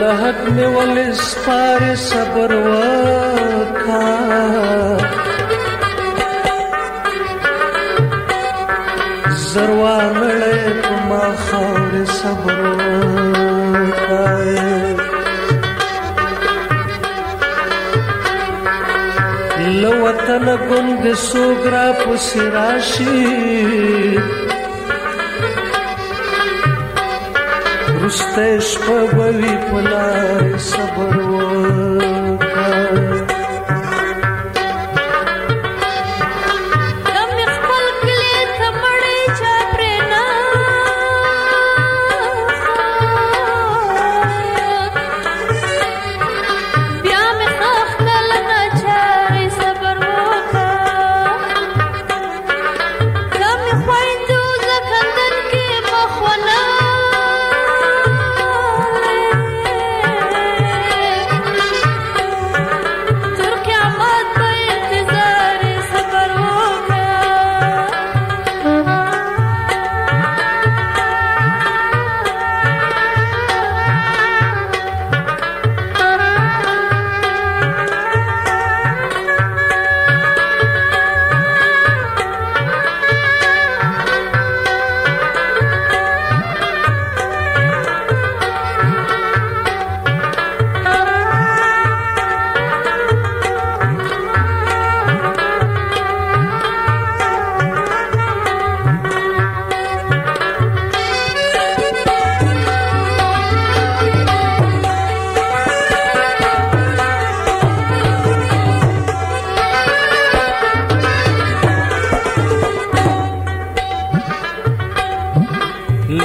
لحق می ولې سپارې صبر وکا زروا مړې په ما خاورې صبر وکا لو وطن ګنګ سوګرا پسراشي ستے شپه وی په لار صبر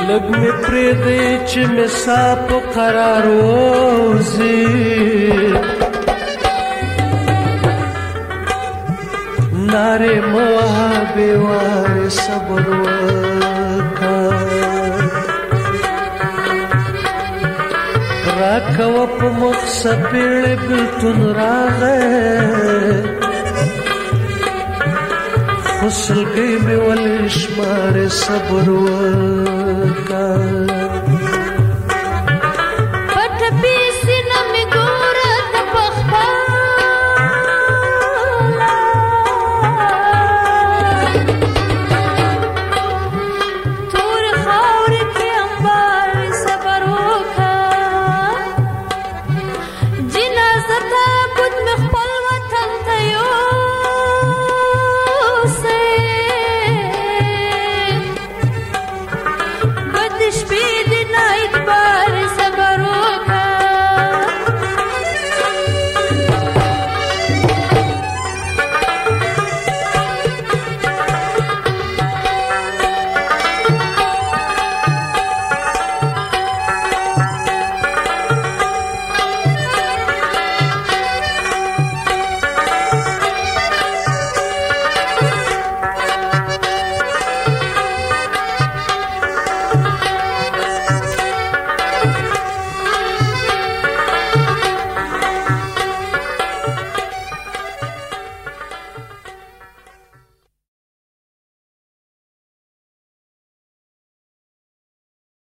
لږ مې پرې دې چې مې سا په قرار وځي ناره موهبه وار صبر وکړه راکوه په مخ سپېړې بلتون راغې خسرګې مې ولې شمار صبر وکړ